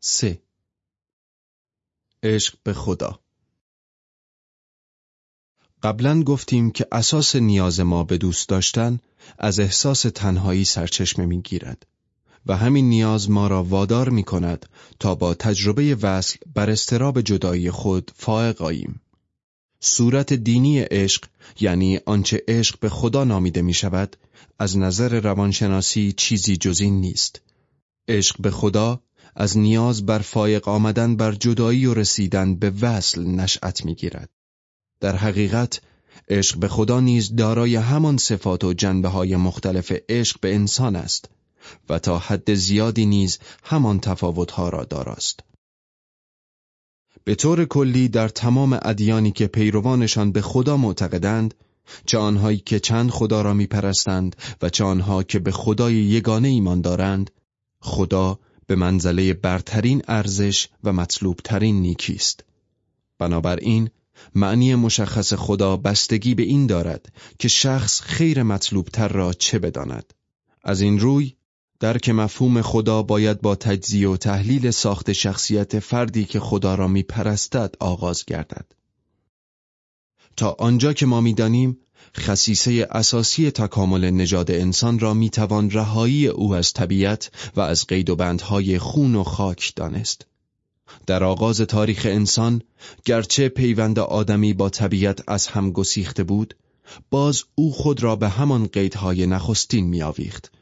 سه عشق به خدا قبلا گفتیم که اساس نیاز ما به دوست داشتن از احساس تنهایی سرچشمه می‌گیرد و همین نیاز ما را وادار می کند تا با تجربه وصل بر استراب جدایی خود فائق آییم. صورت دینی عشق یعنی آنچه عشق به خدا نامیده می شود از نظر روانشناسی چیزی جز این نیست. عشق به خدا از نیاز بر فایق آمدن بر جدایی و رسیدن به وصل نشأت می‌گیرد. در حقیقت عشق به خدا نیز دارای همان صفات و جنبه های مختلف عشق به انسان است و تا حد زیادی نیز همان تفاوتها را داراست. به طور کلی در تمام ادیانی که پیروانشان به خدا معتقدند چه آنهایی که چند خدا را میپرستند و چه آنها که به خدای یگانه ایمان دارند خدا به منزله برترین ارزش و مطلوبترین نیکی است. بنابراین معنی مشخص خدا بستگی به این دارد که شخص خیر مطلوبتر را چه بداند. از این روی درک مفهوم خدا باید با تجزیه و تحلیل ساخت شخصیت فردی که خدا را میپرستد آغاز گردد. تا آنجا که ما می‌دانیم خصیصه اساسی تکامل نژاد انسان را می‌توان رهایی او از طبیعت و از قید و بندهای خون و خاک دانست. در آغاز تاریخ انسان گرچه پیوند آدمی با طبیعت از هم گسیخته بود باز او خود را به همان قیدهای نخستین میآویخت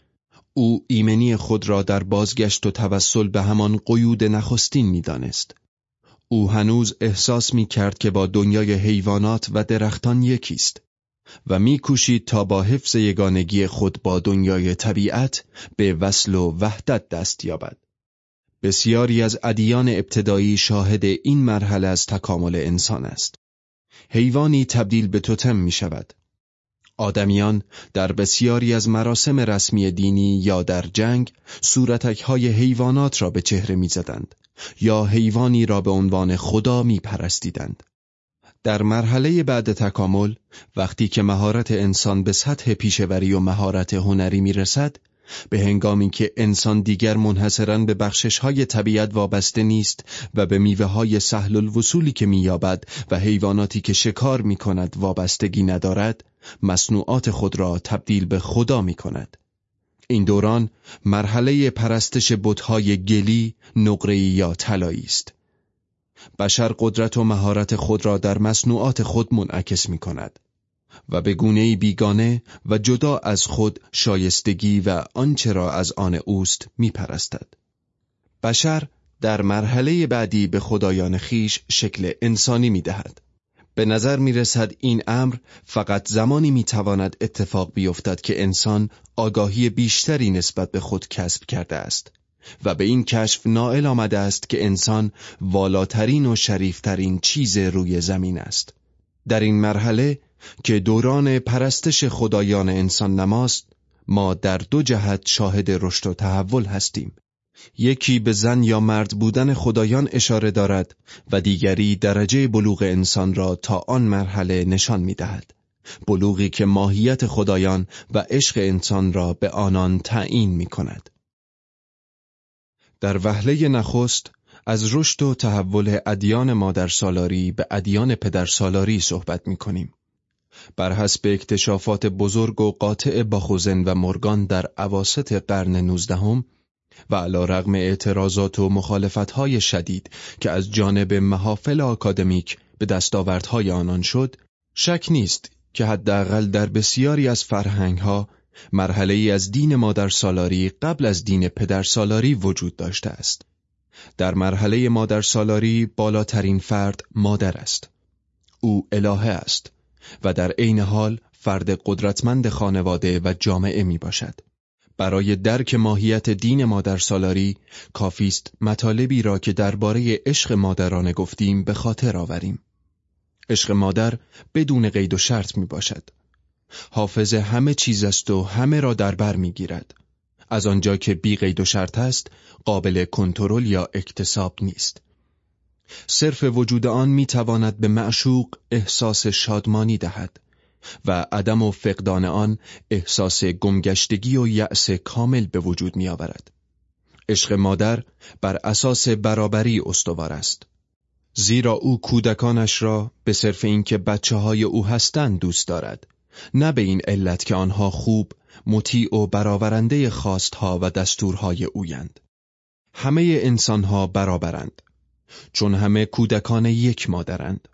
او ایمنی خود را در بازگشت و توسل به همان قیود نخستین می‌دانست او هنوز احساس می کرد که با دنیای حیوانات و درختان یکیست و میکوشید تا با حفظ یگانگی خود با دنیای طبیعت به وصل و وحدت دست یابد. بسیاری از ادیان ابتدایی شاهد این مرحله از تکامل انسان است. حیوانی تبدیل به توتم می شود. آدمیان در بسیاری از مراسم رسمی دینی یا در جنگ صورتک های حیوانات را به چهره می زدند یا حیوانی را به عنوان خدا می پرستیدند. در مرحله بعد تکامل وقتی که مهارت انسان به سطح پیشوری و مهارت هنری می‌رسد به هنگامی که انسان دیگر منحصرا به بخشش های طبیعت وابسته نیست و به میوه های سهل الوصولی که مییابد و حیواناتی که شکار می کند وابستگی ندارد مصنوعات خود را تبدیل به خدا می کند. این دوران مرحله پرستش بتهای گلی، نقره یا طلایی است. بشر قدرت و مهارت خود را در مصنوعات خود منعکس می کند و به گونه بیگانه و جدا از خود شایستگی و آنچه را از آن اوست می پرستد. بشر در مرحله بعدی به خدایان خیش شکل انسانی می دهد. به نظر می رسد این امر فقط زمانی می تواند اتفاق بیفتد که انسان آگاهی بیشتری نسبت به خود کسب کرده است و به این کشف نائل آمده است که انسان والاترین و شریفترین چیز روی زمین است. در این مرحله که دوران پرستش خدایان انسان نماست ما در دو جهت شاهد رشد و تحول هستیم. یکی به زن یا مرد بودن خدایان اشاره دارد و دیگری درجه بلوغ انسان را تا آن مرحله نشان می دهد. بلوغی که ماهیت خدایان و عشق انسان را به آنان تعیین می کند. در وهله نخست از رشد و تحول ادیان مادر سالاری به ادیان پدر سالاری صحبت می کنیم. بر حسب اکتشافات بزرگ و قاطع باخوزن و مورگان در عواست قرن نوزدهم و علا رغم اعتراضات و مخالفتهای شدید که از جانب محافل آکادمیک به دستاوردهای آنان شد، شک نیست که حداقل در بسیاری از فرهنگها مرحله ای از دین مادر سالاری قبل از دین پدر سالاری وجود داشته است. در مرحله مادر سالاری بالاترین فرد مادر است. او الهه است و در عین حال فرد قدرتمند خانواده و جامعه می باشد. برای درک ماهیت دین مادر سالاری کافی است مطالبی را که درباره عشق مادرانه گفتیم به خاطر آوریم. عشق مادر بدون قید و شرط می باشد. حافظ همه چیز است و همه را در بر می‌گیرد از آنجا که بی قید و شرط است قابل کنترل یا اکتساب نیست صرف وجود آن می تواند به معشوق احساس شادمانی دهد و عدم و فقدان آن احساس گمگشتگی و یأس کامل به وجود می آورد. عشق مادر بر اساس برابری استوار است. زیرا او کودکانش را به صرف اینکه بچه های او هستند دوست دارد نه به این علت که آنها خوب مطیع و برآورنده خواستها و دستورهای اویند همه انسانها برابرند چون همه کودکان یک مادرند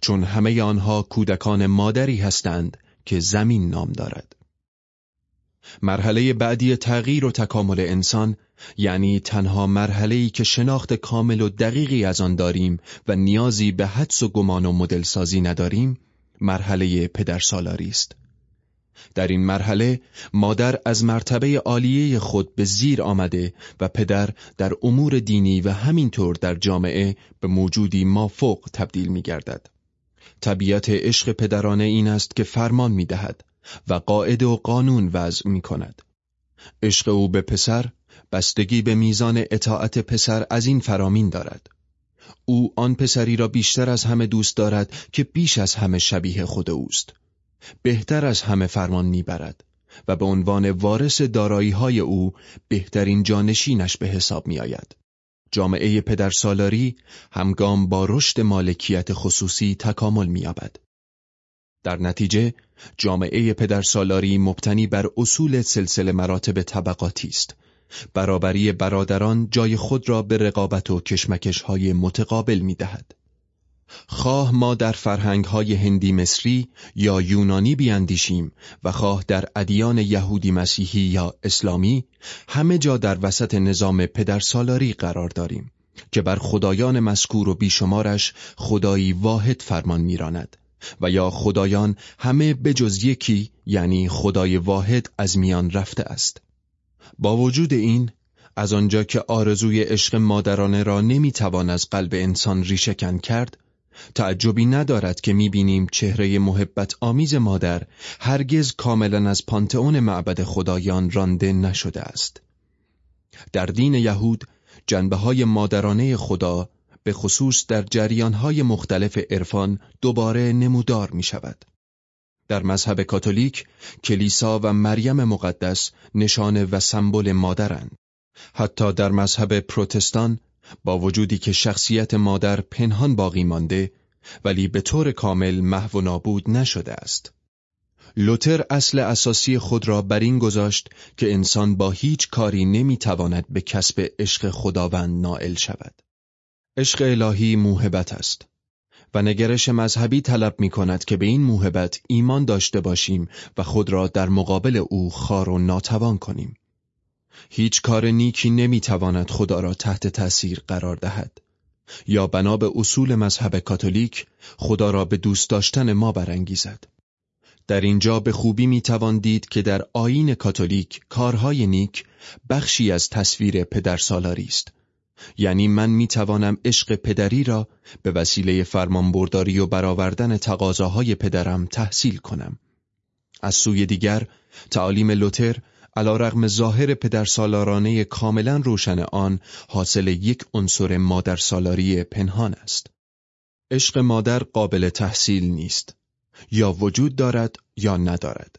چون همه آنها کودکان مادری هستند که زمین نام دارد. مرحله بعدی تغییر و تکامل انسان یعنی تنها مرحله‌ای که شناخت کامل و دقیقی از آن داریم و نیازی به حدس و گمان و مدل سازی نداریم مرحله پدرسالاری است. در این مرحله مادر از مرتبه عالیه خود به زیر آمده و پدر در امور دینی و همینطور در جامعه به موجودی مافوق تبدیل می گردد. طبیعت عشق پدرانه این است که فرمان می دهد و قاعده و قانون وضع می کند. عشق او به پسر بستگی به میزان اطاعت پسر از این فرامین دارد. او آن پسری را بیشتر از همه دوست دارد که بیش از همه شبیه خود اوست. بهتر از همه فرمان می‌برد و به عنوان وارث دارایی های او بهترین جانشینش به حساب می آید. جامعه پدرسالاری همگام با رشد مالکیت خصوصی تکامل می‌یابد. در نتیجه جامعه پدرسالاری مبتنی بر اصول سلسله مراتب طبقاتی است برابری برادران جای خود را به رقابت و کشمکش های متقابل می دهد. خواه ما در فرهنگ های هندی مصری یا یونانی بیاندیشیم و خواه در ادیان یهودی مسیحی یا اسلامی همه جا در وسط نظام پدرسالاری قرار داریم که بر خدایان مذکور و بیشمارش خدایی واحد فرمان میراند و یا خدایان همه بجز یکی یعنی خدای واحد از میان رفته است. با وجود این از آنجا که آرزوی عشق مادرانه را نمی‌توان از قلب انسان ریشهکن کرد تعجبی ندارد که می‌بینیم چهره محبت آمیز مادر هرگز کاملا از پانتئون معبد خدایان رانده نشده است در دین یهود جنبه های مادرانه خدا به خصوص در جریان های مختلف عرفان دوباره نمودار می شود. در مذهب کاتولیک کلیسا و مریم مقدس نشانه و سمبل مادرند. حتی در مذهب پروتستان با وجودی که شخصیت مادر پنهان باقی مانده ولی به طور کامل محو و نابود نشده است. لوتر اصل اساسی خود را بر این گذاشت که انسان با هیچ کاری نمی‌تواند به کسب عشق خداوند نائل شود. عشق الهی موهبت است و نگرش مذهبی طلب می کند که به این موهبت ایمان داشته باشیم و خود را در مقابل او خار و ناتوان کنیم. هیچ کار نیکی نمی‌تواند خدا را تحت تأثیر قرار دهد یا بنا به اصول مذهب کاتولیک خدا را به دوست داشتن ما برانگیزد. در اینجا به خوبی می‌توان دید که در آیین کاتولیک کارهای نیک بخشی از تصویر پدرسالاری است یعنی من می توانم عشق پدری را به وسیله فرمانبرداری و برآوردن تقاضاهای پدرم تحصیل کنم. از سوی دیگر تعالیم لوتر علا رغم ظاهر پدرسالارانه کاملا روشن آن حاصل یک عنصر مادرسالاری پنهان است. عشق مادر قابل تحصیل نیست. یا وجود دارد یا ندارد.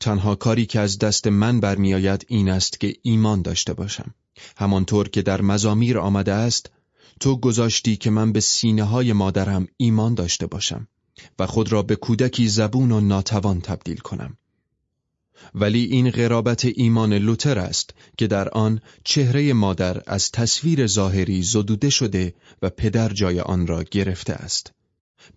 تنها کاری که از دست من برمیآید این است که ایمان داشته باشم. همانطور که در مزامیر آمده است تو گذاشتی که من به سینه های مادرم ایمان داشته باشم و خود را به کودکی زبون و ناتوان تبدیل کنم ولی این غرابت ایمان لوتر است که در آن چهره مادر از تصویر ظاهری زدوده شده و پدر جای آن را گرفته است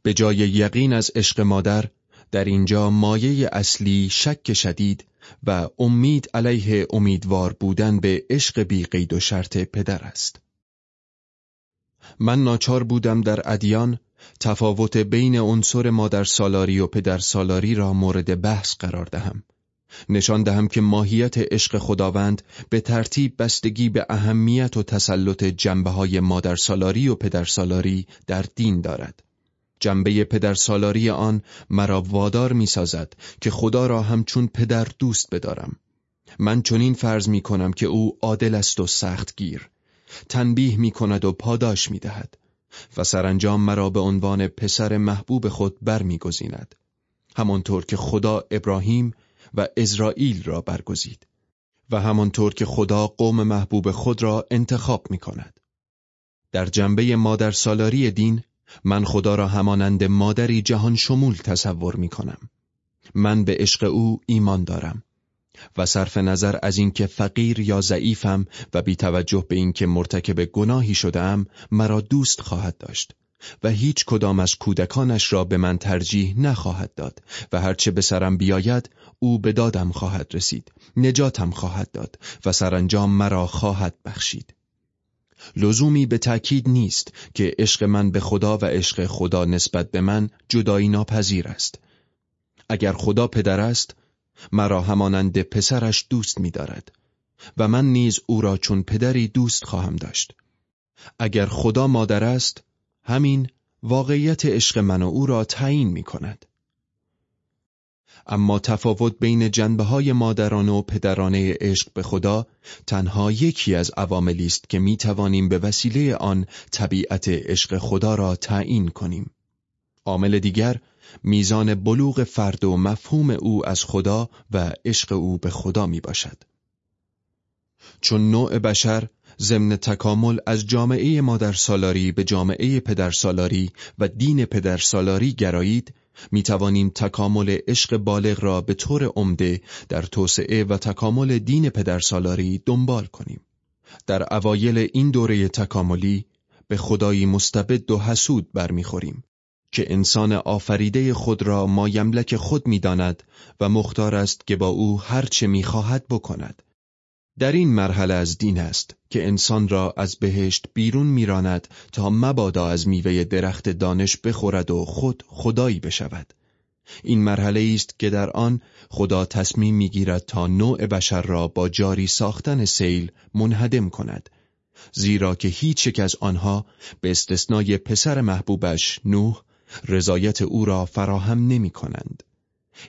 به جای یقین از عشق مادر در اینجا مایه اصلی شک شدید و امید علیه امیدوار بودن به عشق بی قید و شرط پدر است. من ناچار بودم در ادیان تفاوت بین عنصر مادر سالاری و پدر سالاری را مورد بحث قرار دهم. نشان دهم که ماهیت عشق خداوند به ترتیب بستگی به اهمیت و تسلط جنبه های مادر سالاری و پدر سالاری در دین دارد. جنبه پدر سالاری آن مرا وادار می سازد که خدا را همچون پدر دوست بدارم. من چنین فرض می کنم که او عادل است و سخت گیر. تنبیه می کند و پاداش می دهد و سرانجام مرا به عنوان پسر محبوب خود برمیگزیند. همانطور که خدا ابراهیم و اسرائیل را برگزید و همانطور که خدا قوم محبوب خود را انتخاب می کند. در جنبه مادر سالاری دین من خدا را همانند مادری جهان شمول تصور می کنم. من به عشق او ایمان دارم و صرف نظر از اینکه فقیر یا ضعیفم و بی توجه به اینکه مرتکب گناهی شدم مرا دوست خواهد داشت و هیچ کدام از کودکانش را به من ترجیح نخواهد داد و هرچه به سرم بیاید او به دادم خواهد رسید نجاتم خواهد داد و سرانجام مرا خواهد بخشید. لزومی به تأکید نیست که عشق من به خدا و عشق خدا نسبت به من جدایی ناپذیر است. اگر خدا پدر است مرا همانند پسرش دوست می دارد و من نیز او را چون پدری دوست خواهم داشت. اگر خدا مادر است همین واقعیت عشق من و او را تعیین می کند اما تفاوت بین جنبه های مادرانه و پدرانه عشق به خدا تنها یکی از عواملی است که می توانیم به وسیله آن طبیعت عشق خدا را تعیین کنیم. عامل دیگر میزان بلوغ فرد و مفهوم او از خدا و عشق او به خدا می باشد. چون نوع بشر ضمن تکامل از جامعه مادر سالاری به جامعه پدر سالاری و دین پدر سالاری گرایید می توانیم تکامل عشق بالغ را به طور عمده در توسعه و تکامل دین پدر سالاری دنبال کنیم. در اوایل این دوره تکاملی به خدایی مستبد و حسود برمیخوریم که انسان آفریده خود را ما یملک خود می‌داند و مختار است که با او هرچه می‌خواهد بکند در این مرحله از دین است که انسان را از بهشت بیرون میراند تا مبادا از میوه درخت دانش بخورد و خود خدایی بشود این مرحله است که در آن خدا تصمیم می‌گیرد تا نوع بشر را با جاری ساختن سیل منهدم کند زیرا که هیچ یک از آنها به استثنای پسر محبوبش نوح رضایت او را فراهم نمی کنند.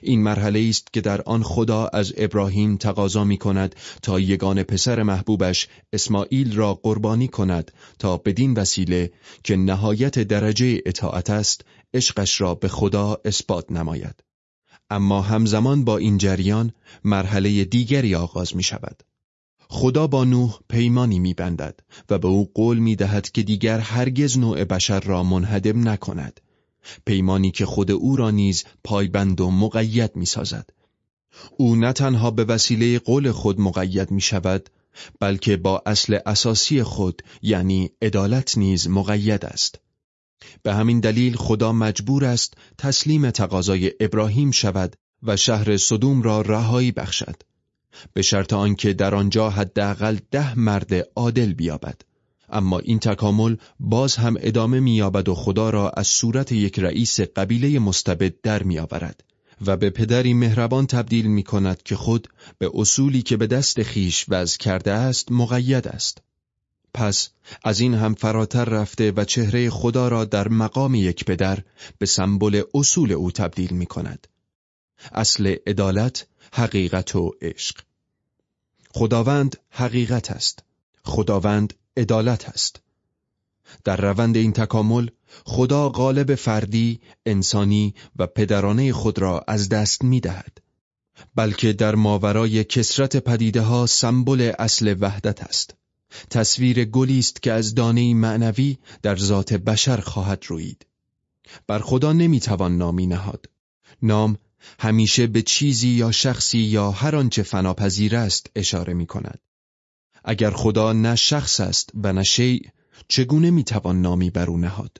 این مرحله است که در آن خدا از ابراهیم تقاضا می کند تا یگان پسر محبوبش اسماعیل را قربانی کند تا بدین وسیله که نهایت درجه اطاعت است عشقش را به خدا اثبات نماید. اما همزمان با این جریان مرحله دیگری آغاز می شود خدا با نوح پیمانی می بندد و به او قول می دهد که دیگر هرگز نوع بشر را منهدم نکند. پیمانی که خود او را نیز پایبند و مقید می سازد. او نه تنها به وسیله قول خود مقید می شود بلکه با اصل اساسی خود یعنی عدالت نیز مقید است. به همین دلیل خدا مجبور است تسلیم تقاضای ابراهیم شود و شهر صدوم را رهایی بخشد به شرط آنکه در آنجا حداقل ده مرد عادل بیابد اما این تکامل باز هم ادامه مییابد و خدا را از صورت یک رئیس قبیله مستبد در میآورد و به پدری مهربان تبدیل می کند که خود به اصولی که به دست خیش وضع کرده است مقید است. پس از این هم فراتر رفته و چهره خدا را در مقام یک پدر به سمبل اصول او تبدیل می کند. اصل عدالت، حقیقت و عشق. خداوند حقیقت است. خداوند عدالت است. در روند این تکامل خدا غالب فردی، انسانی و پدرانه خود را از دست می دهد. بلکه در ماورای کسرت پدیده ها سمبل اصل وحدت است. تصویر گلی است که از دانه معنوی در ذات بشر خواهد روید. بر خدا نمی‌توان نامی نهاد. نام همیشه به چیزی یا شخصی یا هر آنچه فناپذیر است اشاره می کند. اگر خدا نه شخص است و نه شیء چگونه می‌توان نامی بر او نهاد؟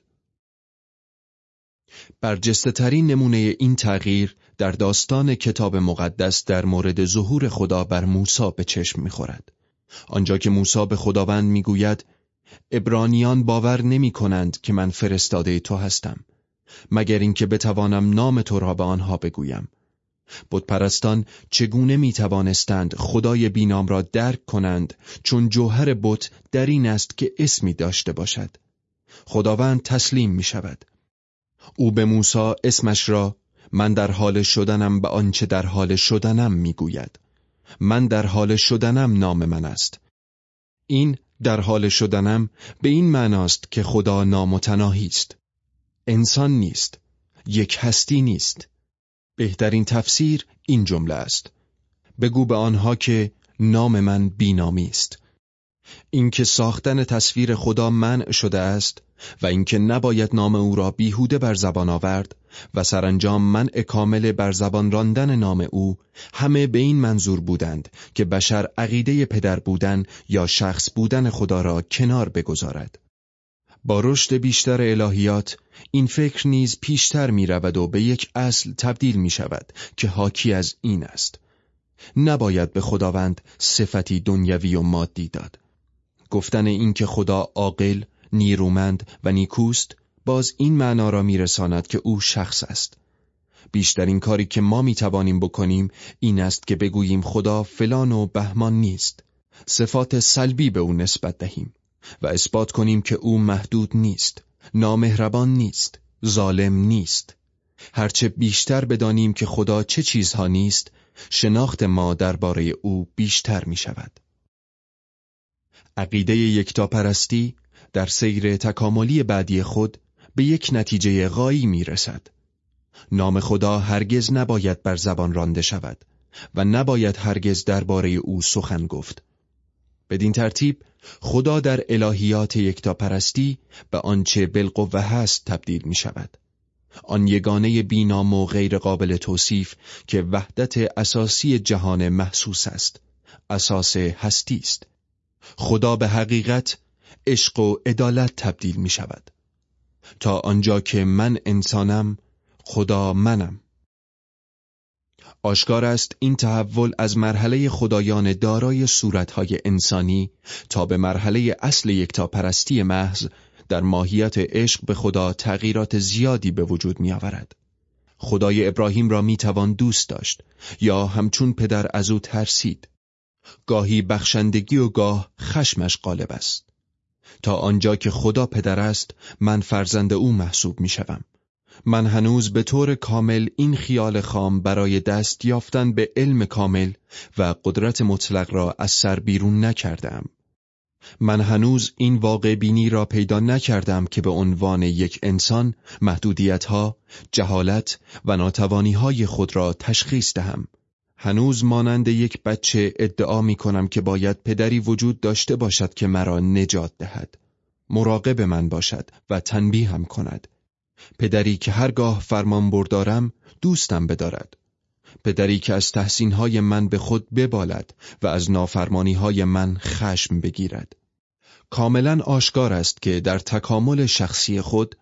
برجسته ترین نمونه این تغییر در داستان کتاب مقدس در مورد ظهور خدا بر موسی به چشم می‌خورد. آنجا که موسی به خداوند می‌گوید ابرانیان باور نمی کنند که من فرستاده تو هستم مگر اینکه بتوانم نام تو را به آنها بگویم. بتپرستان چگونه می توانستند خدای بینام را درک کنند چون جوهر بت در این است که اسمی داشته باشد. خداوند تسلیم می شود او به موسی اسمش را من در حال شدنم به آنچه در حال شدنم می‌گوید. من در حال شدنم نام من است. این در حال شدنم به این معناست که خدا نامتناهی است. انسان نیست. یک هستی نیست. بهترین تفسیر این جمله است. بگو به آنها که نام من بینامی است. اینکه ساختن تصویر خدا منع شده است و اینکه نباید نام او را بیهوده بر زبان آورد و سرانجام منع کامل بر زبان راندن نام او همه به این منظور بودند که بشر عقیده پدر بودن یا شخص بودن خدا را کنار بگذارد. با رشد بیشتر الهیات این فکر نیز پیشتر می رود و به یک اصل تبدیل می شود که حاکی از این است نباید به خداوند صفتی دنیوی و مادی داد گفتن اینکه خدا عاقل، نیرومند و نیکوست باز این معنا را میرساند که او شخص است. بیشترین کاری که ما می‌توانیم بکنیم این است که بگوییم خدا فلان و بهمان نیست. صفات سلبی به او نسبت دهیم و اثبات کنیم که او محدود نیست، نامهربان نیست، ظالم نیست. هرچه بیشتر بدانیم که خدا چه چیزها نیست، شناخت ما درباره او بیشتر می شود. عقیده یکتاپرستی در سیر تکاملی بعدی خود به یک نتیجه غایی می رسد. نام خدا هرگز نباید بر زبان رانده شود و نباید هرگز درباره او سخن گفت. بدین ترتیب خدا در الهیات یکتاپرستی به آنچه بالقوه هست تبدیل می شود. آن یگانه بینام و غیر قابل توصیف که وحدت اساسی جهان محسوس است. اساس هستی است. خدا به حقیقت عشق و عدالت تبدیل می شود تا آنجا که من انسانم خدا منم آشکار است این تحول از مرحله خدایان دارای صورتهای انسانی تا به مرحله اصل یکتاپرستی محض در ماهیت عشق به خدا تغییرات زیادی به وجود می آورد. خدای ابراهیم را می توان دوست داشت یا همچون پدر از او ترسید گاهی بخشندگی و گاه خشمش غالب است تا آنجا که خدا پدر است من فرزند او محسوب می شوم. من هنوز به طور کامل این خیال خام برای دست یافتن به علم کامل و قدرت مطلق را از سر بیرون نکردم. من هنوز این واقع بینی را پیدا نکردم که به عنوان یک انسان محدودیتها، جهالت و ناتوانی های خود را تشخیص دهم هنوز مانند یک بچه ادعا می کنم که باید پدری وجود داشته باشد که مرا نجات دهد. مراقب من باشد و تنبیه هم کند. پدری که هرگاه فرمان بردارم دوستم بدارد. پدری که از تحسینهای من به خود ببالد و از نافرمانیهای من خشم بگیرد. کاملا آشکار است که در تکامل شخصی خود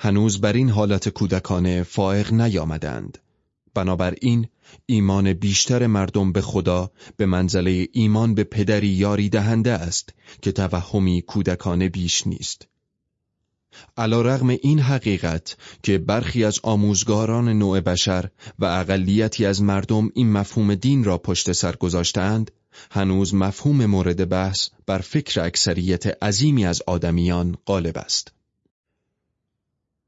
هنوز بر این حالت کودکانه فائق نیامدند. بنابراین ایمان بیشتر مردم به خدا به منزله ایمان به پدری یاری دهنده است که توهمی کودکانه بیش نیست. علا رغم این حقیقت که برخی از آموزگاران نوع بشر و اقلیتی از مردم این مفهوم دین را پشت سر گذاشتند، هنوز مفهوم مورد بحث بر فکر اکثریت عظیمی از آدمیان غالب است.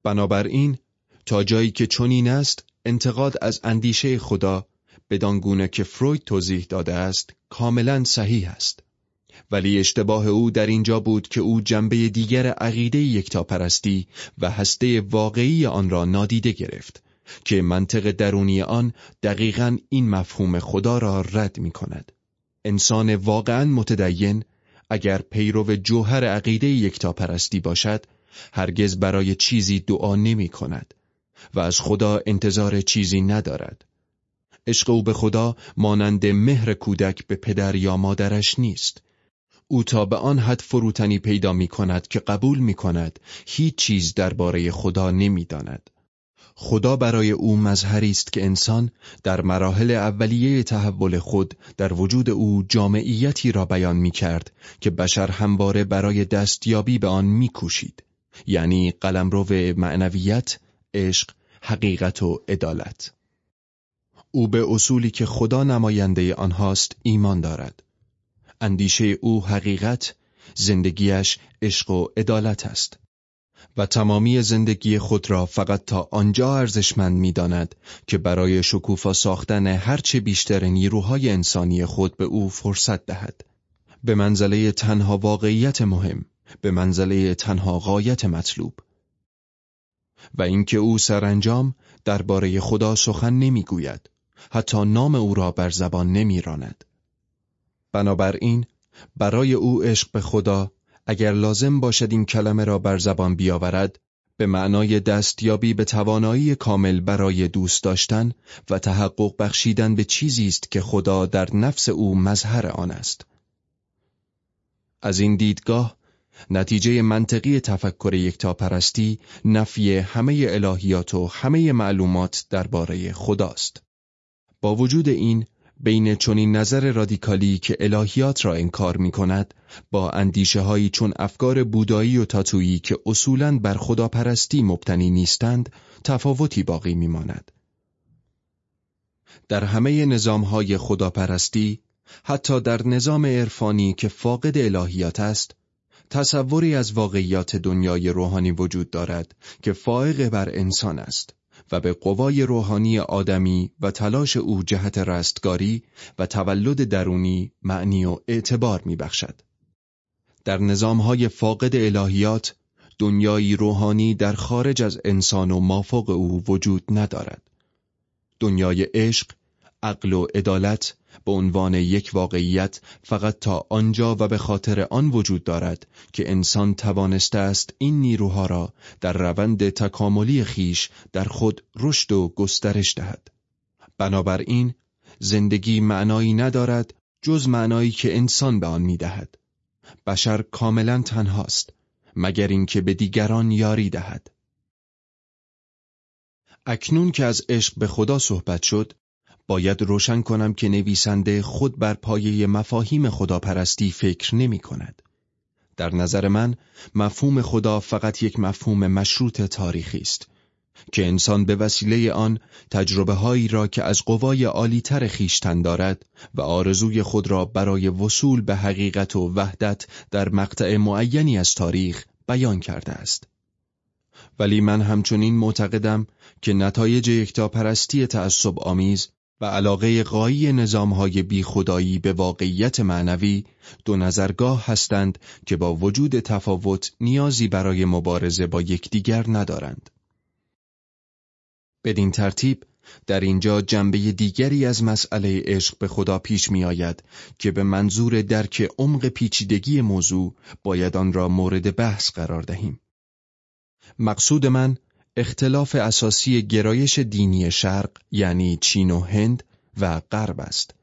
بنابراین تا جایی که چنین است انتقاد از اندیشه خدا بدانگونه که فروید توضیح داده است کاملا صحیح است ولی اشتباه او در اینجا بود که او جنبه دیگر عقیده یکتاپرستی و هسته واقعی آن را نادیده گرفت که منطق درونی آن دقیقا این مفهوم خدا را رد می کند. انسان واقعا متدین اگر پیرو جوهر عقیده یکتاپرستی باشد هرگز برای چیزی دعا نمی کند و از خدا انتظار چیزی ندارد. عشق او به خدا مانند مهر کودک به پدر یا مادرش نیست. او تا به آن حد فروتنی پیدا می کند که قبول می کند هیچ چیز درباره خدا نمی داند. خدا برای او مظهری است که انسان در مراحل اولیه تحول خود در وجود او جامعیتی را بیان می کرد که بشر همواره برای دستیابی به آن می کوشید. یعنی قلمرو معنویت، عشق، حقیقت و عدالت. او به اصولی که خدا نماینده آنهاست ایمان دارد. اندیشه او حقیقت، زندگیش عشق و عدالت است. و تمامی زندگی خود را فقط تا آنجا ارزشمند می‌داند که برای شکوفا ساختن هرچه بیشتر نیروهای انسانی خود به او فرصت دهد. به منزله تنها واقعیت مهم، به منزله تنها غایت مطلوب. و اینکه او سرانجام درباره خدا سخن نمی‌گوید حتی نام او را بر زبان نمیراند بنابراین برای او عشق به خدا اگر لازم باشد این کلمه را بر زبان بیاورد به معنای دستیابی به توانایی کامل برای دوست داشتن و تحقق بخشیدن به چیزی است که خدا در نفس او مظهر آن است. از این دیدگاه نتیجه منطقی تفکر یکتاپرستی نفی همه الهیات و همه معلومات درباره خداست. با وجود این بین چنین نظر رادیکالی که الهیات را انکار می کند با اندیشه هایی چون افکار بودایی و تاتویی که اصولاً بر خداپرستی مبتنی نیستند تفاوتی باقی می ماند. در همه نظام های خداپرستی حتی در نظام عرفانی که فاقد الهیات است تصوری از واقعیات دنیای روحانی وجود دارد که فائق بر انسان است و به قوای روحانی آدمی و تلاش او جهت رستگاری و تولد درونی معنی و اعتبار می بخشد. در نظامهای فاقد الهیات دنیایی روحانی در خارج از انسان و مافوق او وجود ندارد. دنیای عشق، عقل و عدالت به عنوان یک واقعیت فقط تا آنجا و به خاطر آن وجود دارد که انسان توانسته است این نیروها را در روند تکاملی خیش در خود رشد و گسترش دهد. بنابراین زندگی معنایی ندارد جز معنایی که انسان به آن می‌دهد. بشر کاملا تنهاست مگر اینکه به دیگران یاری دهد. اکنون که از عشق به خدا صحبت شد باید روشن کنم که نویسنده خود بر پایه مفاهیم خداپرستی فکر نمی کند. در نظر من مفهوم خدا فقط یک مفهوم مشروط تاریخی است که انسان به وسیله آن تجربه هایی را که از قوای عالیتر خیشتن دارد و آرزوی خود را برای وصول به حقیقت و وحدت در مقطع معینی از تاریخ بیان کرده است. ولی من همچنین معتقدم که نتایج یکتاپرستی تعصب آمیز و علاقه قایی نظامهای بی خدایی به واقعیت معنوی دو نظرگاه هستند که با وجود تفاوت نیازی برای مبارزه با یکدیگر ندارند. بدین ترتیب در اینجا جنبه دیگری از مسئله عشق به خدا پیش می آید که به منظور درک عمق پیچیدگی موضوع باید آن را مورد بحث قرار دهیم. مقصود من اختلاف اساسی گرایش دینی شرق یعنی چین و هند و غرب است.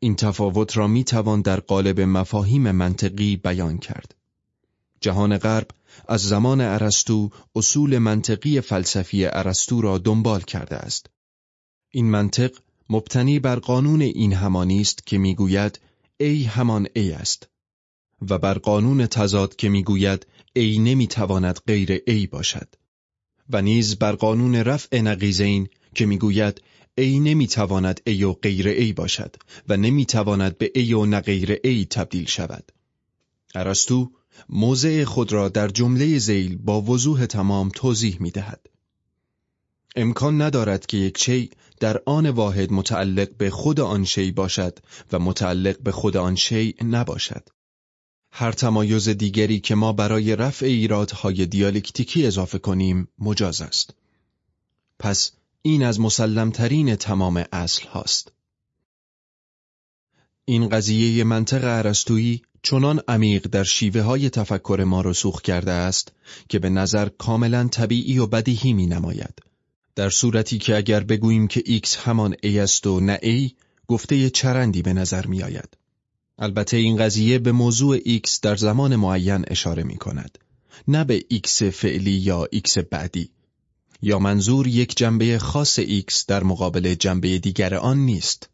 این تفاوت را می توان در قالب مفاهیم منطقی بیان کرد. جهان غرب از زمان ارسطو اصول منطقی فلسفی ارسطو را دنبال کرده است. این منطق مبتنی بر قانون این همانی است که می‌گوید ای همان ای است و بر قانون تضاد که می‌گوید ای نمی‌تواند غیر ای باشد. و نیز بر قانون رفع نقیزین که می‌گوید ای نمی‌تواند ای و غیر ای باشد و نمی‌تواند به ای و نغیر ای تبدیل شود. ارسطو موضع خود را در جمله زیل با وضوح تمام توضیح می دهد. امکان ندارد که یک شی در آن واحد متعلق به خود آن شی باشد و متعلق به خود آن شی نباشد. هر تمایز دیگری که ما برای رفع ایرادهای دیالکتیکی اضافه کنیم مجاز است. پس این از مسلمترین تمام اصل هاست. این قضیه منطق عرستویی چنان عمیق در شیوه های تفکر ما رسوخ کرده است که به نظر کاملا طبیعی و بدیهی می نماید. در صورتی که اگر بگوییم که X همان A است و نه A گفته چرندی به نظر می آید. البته این قضیه به موضوع X در زمان معین اشاره می کند. نه به X فعلی یا X بعدی. یا منظور یک جنبه خاص X در مقابل جنبه دیگر آن نیست.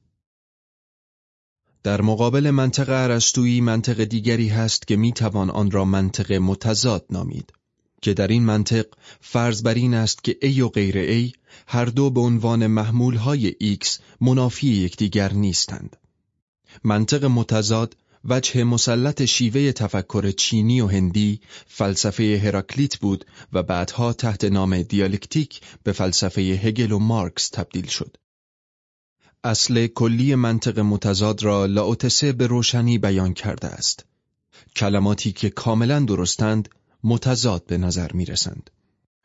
در مقابل منطق عرستویی منطق دیگری هست که می توان آن را منطق متضاد نامید که در این منطق فرض بر این است که ای و غیر ای هر دو به عنوان محمول های X منافی یکدیگر نیستند. منطق متضاد وجه مسلط شیوه تفکر چینی و هندی فلسفه هراکلیت بود و بعدها تحت نام دیالکتیک به فلسفه هگل و مارکس تبدیل شد. اصل کلی منطق متضاد را لاوتسه به روشنی بیان کرده است. کلماتی که کاملا درستند متضاد به نظر می رسند.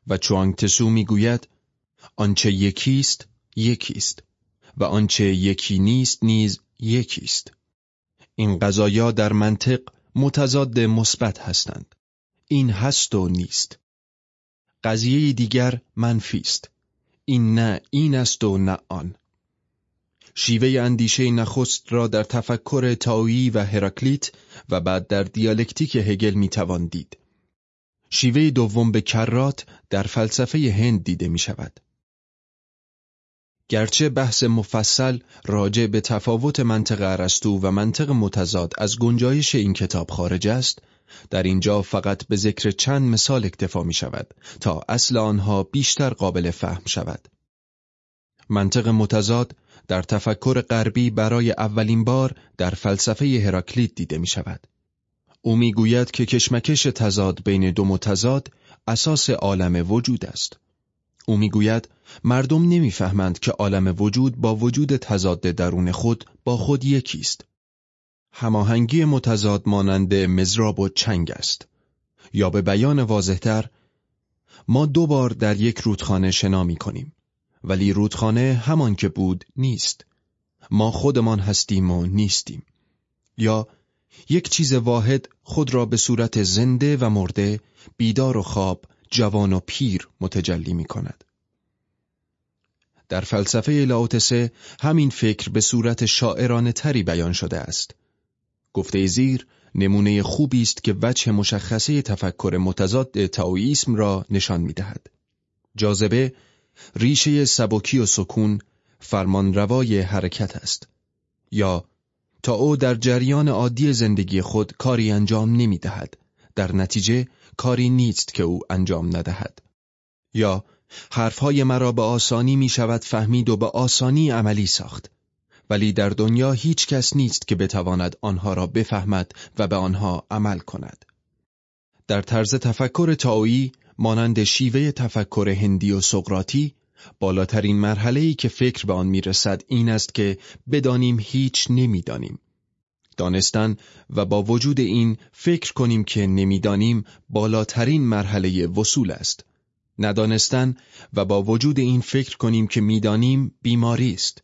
و چوانگ تسو می گوید آنچه یکیست یکیست و آنچه یکی نیست نیز یکی است این قضایا در منطق متضاد مثبت هستند. این هست و نیست. قضیه دیگر منفی است. این نه این است و نه آن. شیوه اندیشه نخست را در تفکر تاویی و هراکلیت و بعد در دیالکتیک هگل می‌توان دید. شیوه دوم به کرات در فلسفه هند دیده می شود. گرچه بحث مفصل راجع به تفاوت منطق ارسطو و منطق متضاد از گنجایش این کتاب خارج است، در اینجا فقط به ذکر چند مثال اکتفا می شود تا اصل آنها بیشتر قابل فهم شود. منطق متضاد در تفکر غربی برای اولین بار در فلسفه هراکلیت دیده می شود. او می‌گوید که کشمکش تضاد بین دو متضاد اساس عالم وجود است. او می‌گوید مردم نمی‌فهمند که عالم وجود با وجود تضاد درون خود با خود یکی است. هماهنگی متضاد مانند مزراب و چنگ است. یا به بیان واضحتر ما دو بار در یک رودخانه شنا می کنیم. ولی رودخانه همان که بود نیست. ما خودمان هستیم و نیستیم. یا یک چیز واحد خود را به صورت زنده و مرده، بیدار و خواب، جوان و پیر متجلی می کند. در فلسفه لاوتسه همین فکر به صورت شاعرانه تری بیان شده است. گفته زیر نمونه خوبی است که وجه مشخصه تفکر متضاد تاویسم را نشان می دهد. جاذبه ریشه سبکی و سکون فرمانروای حرکت است یا تا او در جریان عادی زندگی خود کاری انجام نمی دهد. در نتیجه کاری نیست که او انجام ندهد. یا حرفهای مرا به آسانی می شود فهمید و به آسانی عملی ساخت. ولی در دنیا هیچ کس نیست که بتواند آنها را بفهمد و به آنها عمل کند. در طرز تفکر تاویی مانند شیوه تفکر هندی و سقراطی بالاترین مرحله‌ای که فکر به آن می‌رسد این است که بدانیم هیچ نمی‌دانیم. دانستن و با وجود این فکر کنیم که نمی‌دانیم بالاترین مرحله وصول است. ندانستن و با وجود این فکر کنیم که می‌دانیم بیماری است.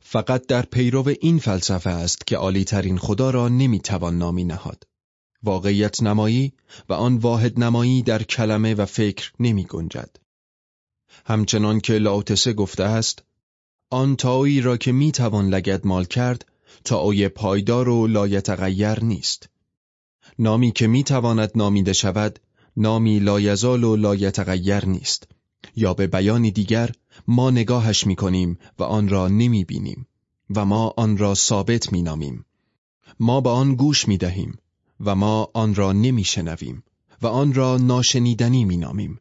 فقط در پیرو این فلسفه است که عالیترین خدا را نمی‌توان نامی نهاد. واقعیت نمایی و آن واحد نمایی در کلمه و فکر نمی گنجد. همچنان که لاوتسه گفته است آن تائویی را که می توان لگد مال کرد تائوی پایدار و لایتغیر نیست نامی که می تواند نامیده شود نامی لایزال و لایتغیر نیست یا به بیانی دیگر ما نگاهش می کنیم و آن را نمی بینیم و ما آن را ثابت می نامیم. ما به آن گوش می دهیم و ما آن را نمی شنویم و آن را ناشنیدنی می نامیم.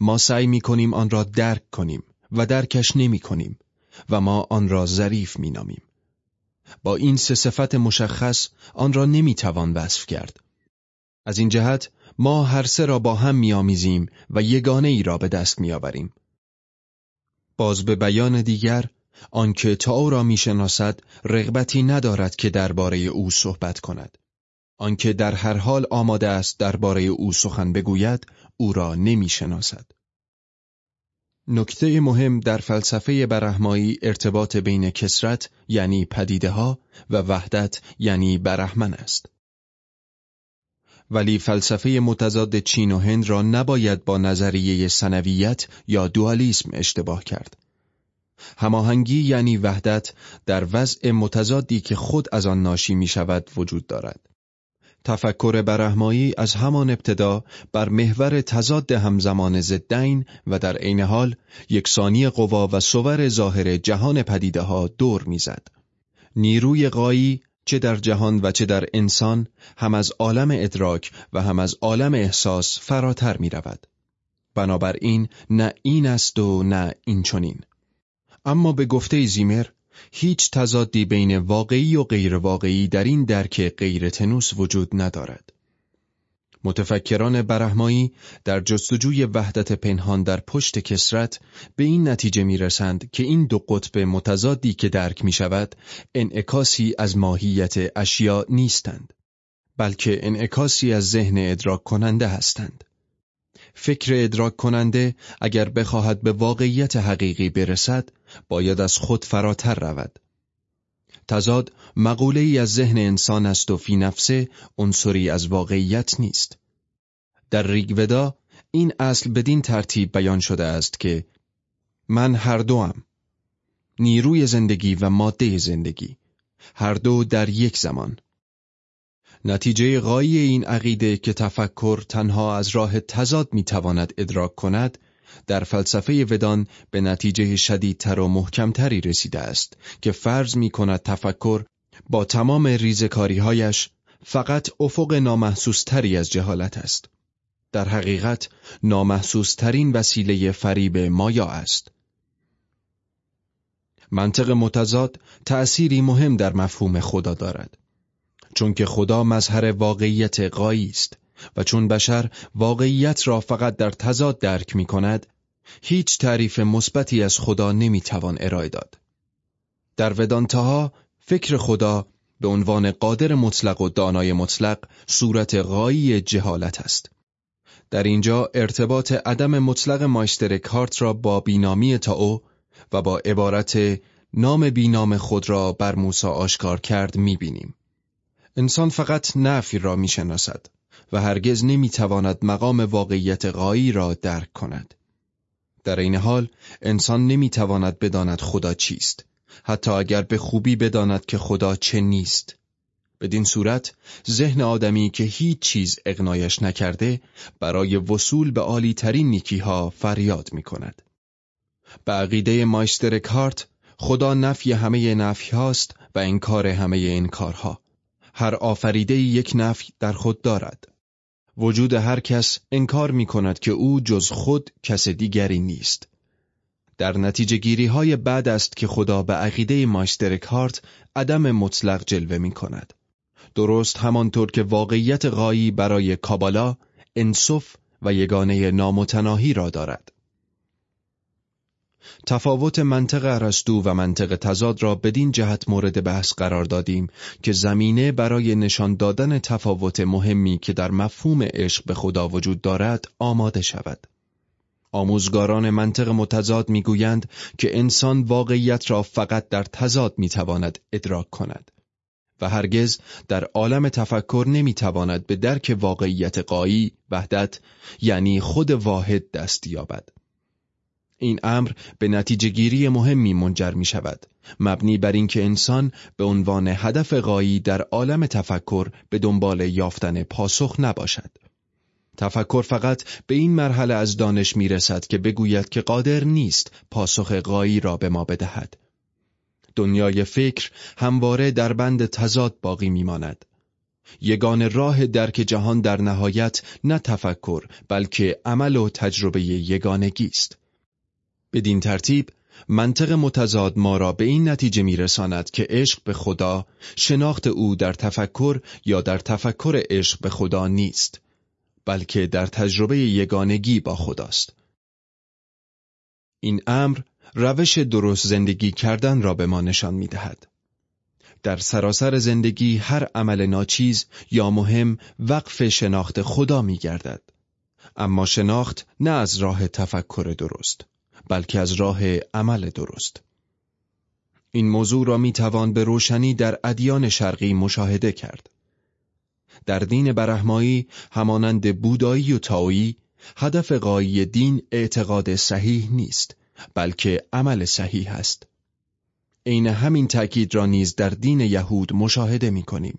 ما سعی می کنیم آن را درک کنیم و درکش نمی کنیم و ما آن را ظریف می نامیم. با این سه صفت مشخص آن را نمی توان وصف کرد. از این جهت ما هر سه را با هم میآمیزیم و یگانه ای را به دست میآوریم. باز به بیان دیگر آنکه تا او را می‌شناسد رغبتی ندارد که درباره او صحبت کند. آنکه در هر حال آماده است درباره او سخن بگوید او را نمی‌شناسد. نکته مهم در فلسفه برهمایی ارتباط بین کسرت یعنی پدیده ها و وحدت یعنی برهمن است. ولی فلسفه متضاد چین و هند را نباید با نظریه سنویت یا دوالیسم اشتباه کرد. هماهنگی یعنی وحدت در وضع متضادی که خود از آن ناشی می شود وجود دارد. تفکر برهمایی از همان ابتدا بر محور تضاد همزمان زدین و در عین حال یکسانی قوا و صور ظاهر جهان پدیده ها دور می‌زد. نیروی قایی چه در جهان و چه در انسان هم از عالم ادراک و هم از عالم احساس فراتر می رود. بنابراین نه این است و نه این چنین. اما به گفته زیمر هیچ تضادی بین واقعی و غیر واقعی در این درک غیر تنوس وجود ندارد. متفکران برهمایی در جستجوی وحدت پنهان در پشت کسرت به این نتیجه می رسند که این دو قطب متضادی که درک می شود انعکاسی از ماهیت اشیا نیستند بلکه انعکاسی از ذهن ادراک کننده هستند. فکر ادراک کننده اگر بخواهد به واقعیت حقیقی برسد باید از خود فراتر رود تضاد مقوله ای از ذهن انسان است و فی نفسه عنصری از واقعیت نیست. در ریگودا این اصل بدین ترتیب بیان شده است که من هر دوام نیروی زندگی و ماده زندگی هر دو در یک زمان نتیجه غایی این عقیده که تفکر تنها از راه تضاد می‌تواند ادراک کند در فلسفه ودان به نتیجه شدیدتر و محکمتری رسیده است که فرض می کند تفکر با تمام ریزکاریهایش فقط افق نامحسوستری از جهالت است. در حقیقت نامحسوسترین وسیله فریب مایا است. منطق متضاد تأثیری مهم در مفهوم خدا دارد. چون که خدا مظهر واقعیت قایی است و چون بشر واقعیت را فقط در تضاد درک می کند، هیچ تعریف مثبتی از خدا نمی توان ارائه داد. در ودانتاها فکر خدا به عنوان قادر مطلق و دانای مطلق صورت غایی جهالت است. در اینجا ارتباط عدم مطلق مایستر کارت را با بینامی تاو و با عبارت نام بینام خود را بر موسی آشکار کرد می‌بینیم. انسان فقط نفی را می‌شناسد و هرگز نمی‌تواند مقام واقعیت غایی را درک کند. در این حال انسان نمی‌تواند بداند خدا چیست حتی اگر به خوبی بداند که خدا چه نیست بدین صورت ذهن آدمی که هیچ چیز اقنایش نکرده برای وصول به عالی ترین نیکی ها فریاد می کند. به عقیده مایستر کارت خدا نفی همه نفی هاست و انکار همه کارها هر آفریده یک نفی در خود دارد. وجود هر کس انکار می کند که او جز خود کس دیگری نیست. در نتیجه گیری های بعد است که خدا به عقیده مایستر کارت عدم مطلق جلوه می کند. درست همانطور که واقعیت غایی برای کابالا انصف و یگانه نامتناهی را دارد. تفاوت منطق ارسطو و منطق تزاد را بدین جهت مورد بحث قرار دادیم که زمینه برای نشان دادن تفاوت مهمی که در مفهوم عشق به خدا وجود دارد آماده شود. آموزگاران منطق متضاد می‌گویند که انسان واقعیت را فقط در تضاد می‌تواند ادراک کند و هرگز در عالم تفکر نمی‌تواند به درک واقعیت قایی وحدت یعنی خود واحد دست یابد. این امر به نتیجه گیری مهمی منجر می شود مبنی بر اینکه انسان به عنوان هدف غایی در عالم تفکر به دنبال یافتن پاسخ نباشد تفکر فقط به این مرحله از دانش می رسد که بگوید که قادر نیست پاسخ غایی را به ما بدهد دنیای فکر همواره در بند تضاد باقی میماند. یگان راه درک جهان در نهایت نه تفکر بلکه عمل و تجربه یگانگی است. بدین ترتیب منطق متضاد ما را به این نتیجه میرساند که عشق به خدا شناخت او در تفکر یا در تفکر عشق به خدا نیست بلکه در تجربه یگانگی با خداست این امر روش درست زندگی کردن را به ما نشان می دهد. در سراسر زندگی هر عمل ناچیز یا مهم وقف شناخت خدا می گردد. اما شناخت نه از راه تفکر درست. بلکه از راه عمل درست. این موضوع را می توان به روشنی در ادیان شرقی مشاهده کرد. در دین برهمایی همانند بودایی و تاویی هدف قایی دین اعتقاد صحیح نیست بلکه عمل صحیح است. عین همین تأکید را نیز در دین یهود مشاهده می کنیم.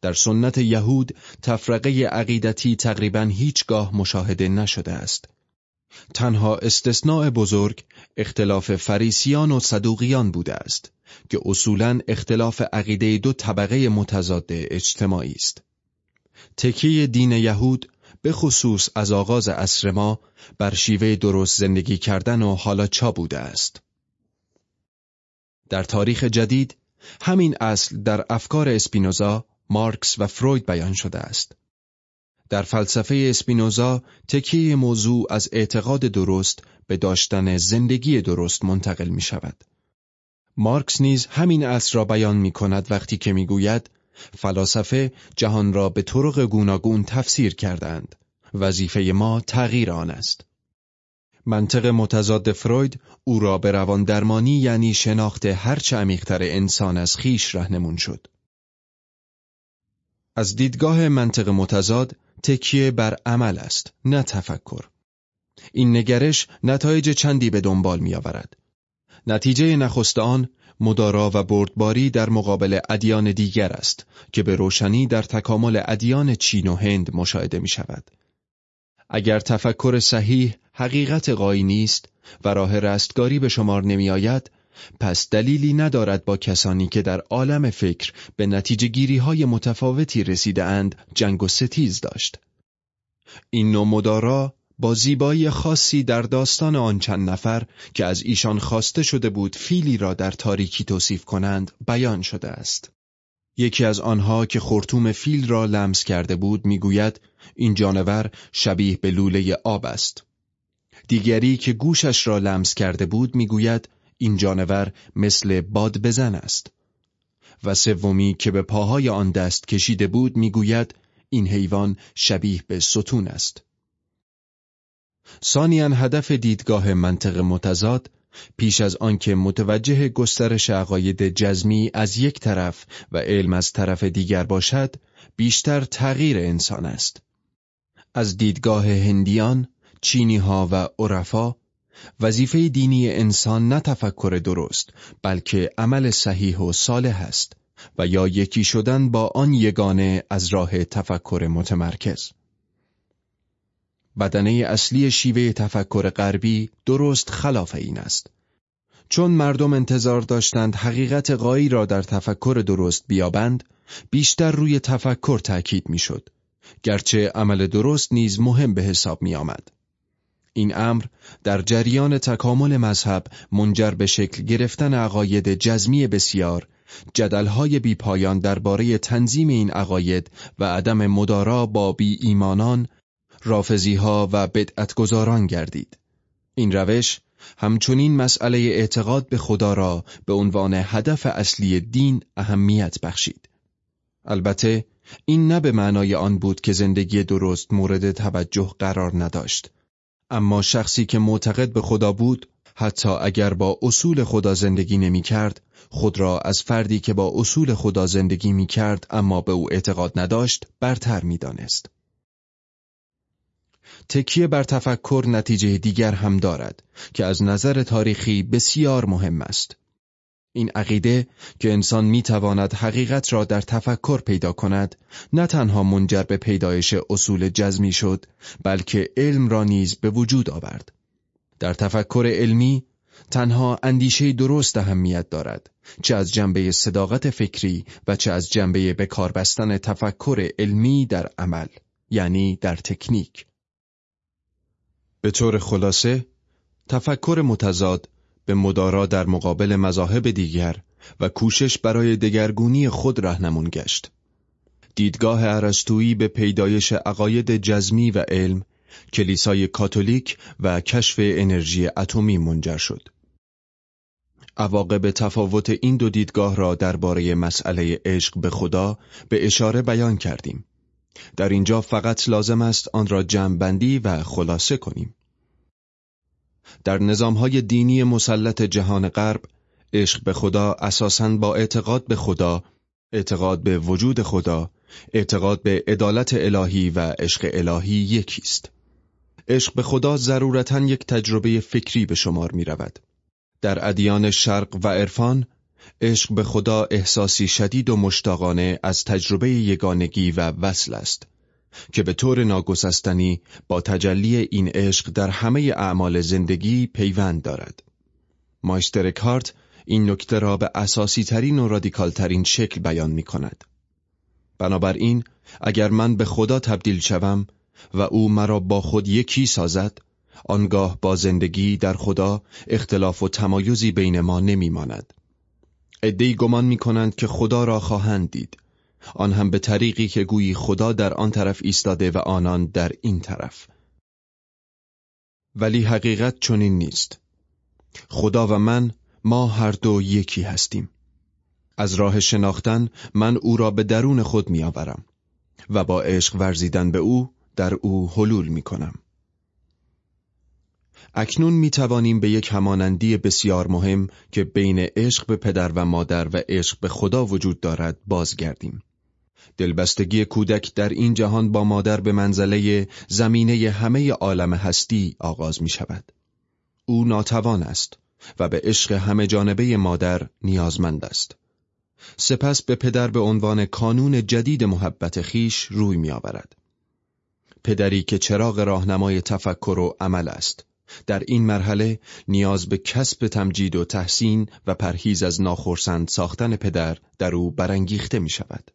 در سنت یهود تفرقه عقیدتی تقریبا هیچگاه مشاهده نشده است. تنها استثناء بزرگ اختلاف فریسیان و صدوقیان بوده است که اصولا اختلاف عقیده دو طبقه متضاد اجتماعی است. تکیه دین یهود به خصوص از آغاز عصر ما بر شیوه درست زندگی کردن و حالا چا بوده است. در تاریخ جدید همین اصل در افکار اسپینوزا، مارکس و فروید بیان شده است. در فلسفه اسپینوزا تکیه موضوع از اعتقاد درست به داشتن زندگی درست منتقل می شود. مارکس نیز همین اصل را بیان می کند وقتی که می گوید فلاسفه جهان را به طرق گوناگون تفسیر کردند. وظیفه ما تغییر آن است. منطق متضاد فروید او را به روان درمانی یعنی شناخت هرچه عمیقتر انسان از خیش رهنمون شد. از دیدگاه منطق متضاد تکیه بر عمل است نه تفکر. این نگرش نتایج چندی به دنبال می آورد. نتیجه نخست آن مدارا و بردباری در مقابل ادیان دیگر است که به روشنی در تکامل ادیان چین و هند مشاهده می شود. اگر تفکر صحیح حقیقت قایی نیست و راه رستگاری به شمار نمی آید، پس دلیلی ندارد با کسانی که در عالم فکر به نتیجه گیری های متفاوتی رسیده اند جنگ و ستیز داشت. این نوع مدارا با زیبایی خاصی در داستان آن چند نفر که از ایشان خواسته شده بود فیلی را در تاریکی توصیف کنند بیان شده است. یکی از آنها که خورتوم فیل را لمس کرده بود می‌گوید این جانور شبیه به لوله آب است. دیگری که گوشش را لمس کرده بود می‌گوید این جانور مثل باد بزن است. و سومی که به پاهای آن دست کشیده بود می‌گوید این حیوان شبیه به ستون است. ثانیا هدف دیدگاه منطق متضاد پیش از آنکه متوجه گسترش عقاید جزمی از یک طرف و علم از طرف دیگر باشد بیشتر تغییر انسان است از دیدگاه هندیان چینی ها و عرفا وظیفه دینی انسان نه تفکر درست بلکه عمل صحیح و صالح است و یا یکی شدن با آن یگانه از راه تفکر متمرکز بدنه اصلی شیوه تفکر غربی درست خلاف این است. چون مردم انتظار داشتند حقیقت قایی را در تفکر درست بیابند، بیشتر روی تفکر تأکید می‌شد. گرچه عمل درست نیز مهم به حساب می آمد. این امر در جریان تکامل مذهب منجر به شکل گرفتن عقاید جزمی بسیار جدلهای بیپایان درباره تنظیم این عقاید و عدم مدارا با بی ایمانان رافزی ها و بدعتگذاران گردید. این روش همچنین مسئله اعتقاد به خدا را به عنوان هدف اصلی دین اهمیت بخشید. البته این نه به معنای آن بود که زندگی درست مورد توجه قرار نداشت. اما شخصی که معتقد به خدا بود حتی اگر با اصول خدا زندگی نمی کرد خود را از فردی که با اصول خدا زندگی می کرد اما به او اعتقاد نداشت برتر می دانست. تکیه بر تفکر نتیجه دیگر هم دارد که از نظر تاریخی بسیار مهم است. این عقیده که انسان می تواند حقیقت را در تفکر پیدا کند نه تنها منجر به پیدایش اصول جزمی شد بلکه علم را نیز به وجود آورد. در تفکر علمی تنها اندیشه درست اهمیت دارد چه از جنبه صداقت فکری و چه از جنبه بکار بستن تفکر علمی در عمل یعنی در تکنیک به طور خلاصه تفکر متضاد به مدارا در مقابل مذاهب دیگر و کوشش برای دگرگونی خود رهنمون گشت. دیدگاه ارسطویی به پیدایش عقاید جزمی و علم، کلیسای کاتولیک و کشف انرژی اتمی منجر شد. عواقب تفاوت این دو دیدگاه را درباره مسئله عشق به خدا به اشاره بیان کردیم. در اینجا فقط لازم است آن را جمعبندی و خلاصه کنیم. در نظامهای دینی مسلط جهان غرب، عشق به خدا اساساً با اعتقاد به خدا، اعتقاد به وجود خدا، اعتقاد به عدالت الهی و عشق الهی یکی است. عشق به خدا ضرورتا یک تجربه فکری به شمار می رود. در ادیان شرق و عرفان عشق به خدا احساسی شدید و مشتاقانه از تجربه یگانگی و وصل است که به طور ناگسستنی با تجلی این عشق در همه اعمال زندگی پیوند دارد. مایستر کارت این نکته را به اساسی ترین و رادیکال ترین شکل بیان می کند. بنابراین اگر من به خدا تبدیل شوم و او مرا با خود یکی سازد آنگاه با زندگی در خدا اختلاف و تمایزی بین ما نمی ماند. ادهی گمان می کنند که خدا را خواهند دید آن هم به طریقی که گویی خدا در آن طرف ایستاده و آنان در این طرف ولی حقیقت چنین نیست خدا و من ما هر دو یکی هستیم از راه شناختن من او را به درون خود میآورم و با عشق ورزیدن به او در او حلول می کنم. اکنون می توانیم به یک همانندی بسیار مهم که بین عشق به پدر و مادر و عشق به خدا وجود دارد بازگردیم. دلبستگی کودک در این جهان با مادر به منزله زمینه همه عالم هستی آغاز می شود. او ناتوان است و به عشق همه جانبه مادر نیازمند است. سپس به پدر به عنوان کانون جدید محبت خیش روی می آورد. پدری که چراغ راهنمای تفکر و عمل است. در این مرحله نیاز به کسب تمجید و تحسین و پرهیز از ناخرسند ساختن پدر در او برانگیخته می شود.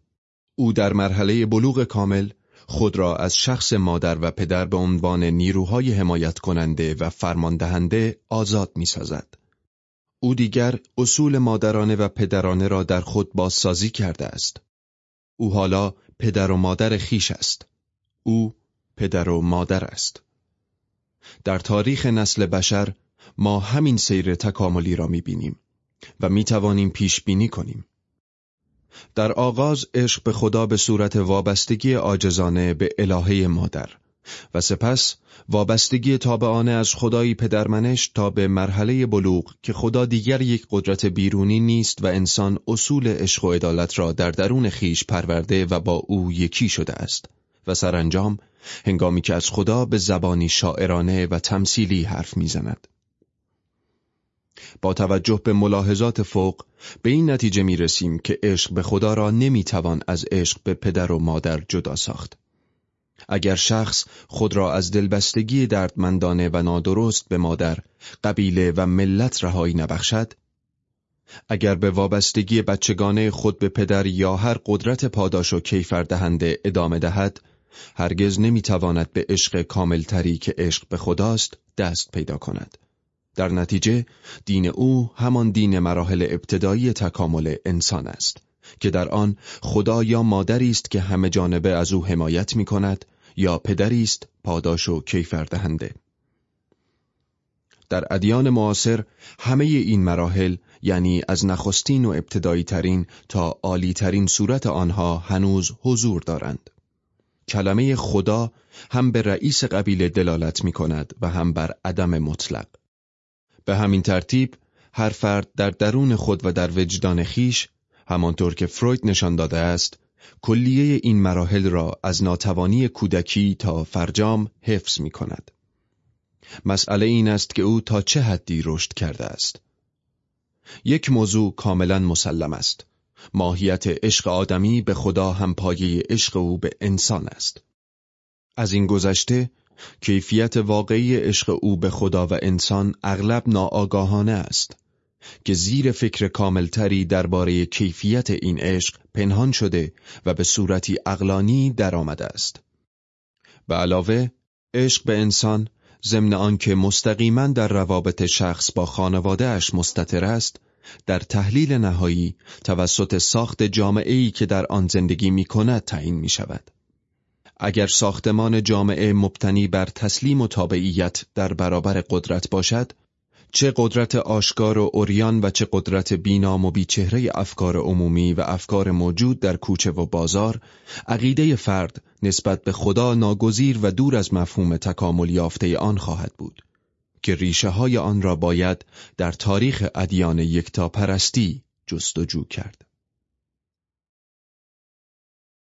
او در مرحله بلوغ کامل خود را از شخص مادر و پدر به عنوان نیروهای حمایت کننده و فرماندهنده آزاد می سازد. او دیگر اصول مادرانه و پدرانه را در خود بازسازی کرده است. او حالا پدر و مادر خیش است. او پدر و مادر است. در تاریخ نسل بشر ما همین سیر تکاملی را می بینیم و می توانیم پیش بینی کنیم. در آغاز عشق به خدا به صورت وابستگی آجزانه به الهه مادر و سپس وابستگی تابعانه از خدایی پدرمنش تا به مرحله بلوغ که خدا دیگر یک قدرت بیرونی نیست و انسان اصول عشق و عدالت را در درون خیش پرورده و با او یکی شده است و سرانجام هنگامی که از خدا به زبانی شاعرانه و تمثیلی حرف می‌زند. با توجه به ملاحظات فوق به این نتیجه می رسیم که عشق به خدا را نمی توان از عشق به پدر و مادر جدا ساخت. اگر شخص خود را از دلبستگی دردمندانه و نادرست به مادر، قبیله و ملت رهایی نبخشد، اگر به وابستگی بچگانه خود به پدر یا هر قدرت پاداش و کیفر دهنده ادامه دهد، هرگز نمی‌تواند به عشق کاملتری که عشق به خداست دست پیدا کند. در نتیجه دین او همان دین مراحل ابتدایی تکامل انسان است که در آن خدا یا مادری است که همه جانبه از او حمایت می کند یا پدری است پاداش و کیفر. در ادیان معاصر همه این مراحل یعنی از نخستین و ابتدایی ترین تا عالی ترین صورت آنها هنوز حضور دارند. کلمه خدا هم به رئیس قبیله دلالت می کند و هم بر عدم مطلق. به همین ترتیب هر فرد در درون خود و در وجدان خیش همانطور که فروید نشان داده است کلیه این مراحل را از ناتوانی کودکی تا فرجام حفظ می کند. مسئله این است که او تا چه حدی رشد کرده است. یک موضوع کاملا مسلم است. ماهیت عشق آدمی به خدا هم پایه عشق او به انسان است. از این گذشته کیفیت واقعی عشق او به خدا و انسان اغلب ناآگاهانه است که زیر فکر کاملتری درباره کیفیت این عشق پنهان شده و به صورتی اقلانی درآمده است. به علاوه عشق به انسان ضمن آنکه مستقیما در روابط شخص با خانوادهش مستطر است در تحلیل نهایی توسط ساخت جامعه‌ای که در آن زندگی می کند تعیین می شود. اگر ساختمان جامعه مبتنی بر تسلیم و تابعیت در برابر قدرت باشد، چه قدرت آشکار و اوریان و چه قدرت بینام و بیچهره افکار عمومی و افکار موجود در کوچه و بازار، عقیده فرد نسبت به خدا ناگزیر و دور از مفهوم تکامل یافته آن خواهد بود که ریشه های آن را باید در تاریخ ادیان یکتا پرستی جستجو کرد.